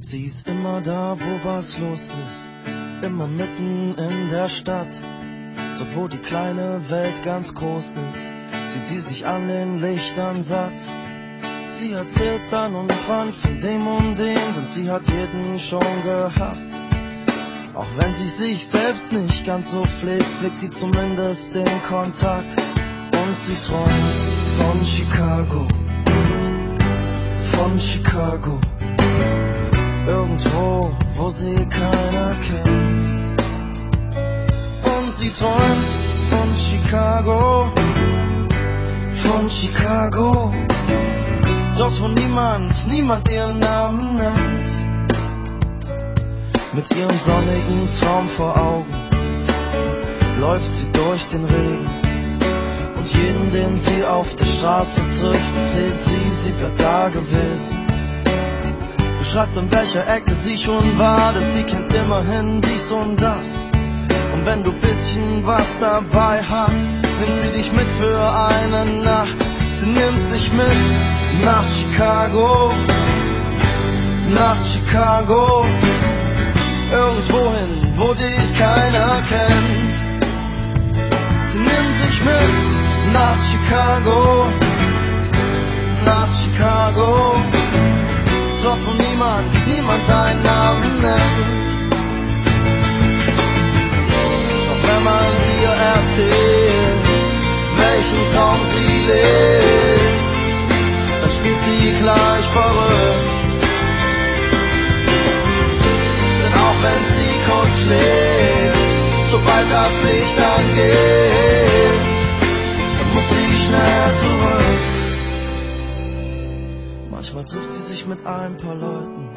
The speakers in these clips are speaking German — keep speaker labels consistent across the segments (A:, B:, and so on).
A: Sie ist immer da, wo was los ist, immer mitten in der Stadt. Dort, wo die kleine Welt ganz groß ist, sieht sie sich an den Lichtern satt. Sie erzählt dann und wann von dem und dem, denn sie hat jeden schon gehabt. Auch wenn sie sich selbst nicht ganz so pflegt, pflegt sie zumindest den Kontakt. Und sie träumt von Chicago, von Chicago. Irgendwo, wo sie keiner kennt. Und sie träumt von Chicago, von Chicago. Dort, wo niemand, niemand ihren Namen nennt. Mit ihrem sonnigen Traum vor Augen läuft sie durch den Regen. Jeden, den sie auf der Straße trifft, erzählt sie, sie wäre da gewesen. Beschreibt, in welcher Ecke sie schon war, denn sie kennt immerhin dies und das. Und wenn du bisschen was dabei hast, nimmt sie dich mit für eine Nacht. Sie nimmt dich mit nach Chicago, nach Chicago irgendwohin, wo dich keiner kennt. Wo niemand, deinen Namen nennt. Doch wenn man ihr erzählt, welchen Traum sie lebt, dann spielt sie gleich verrückt. wenn sie kurz schläft. Sobald das Licht angeht, Manchmal trifft sie sich mit ein paar Leuten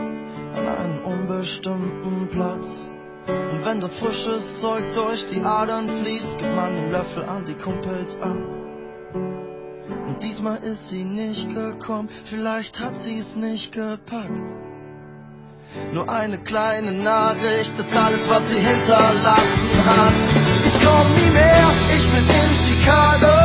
A: an einem unbestimmten Platz. Und wenn dort frisches Zeug durch die Adern fließt, gibt man den Löffel an die Kumpels an. Und diesmal ist sie nicht gekommen, vielleicht hat sie es nicht gepackt. Nur eine kleine Nachricht, das alles, was sie hinterlassen hat. Ich komm nie mehr, ich bin in Chicago.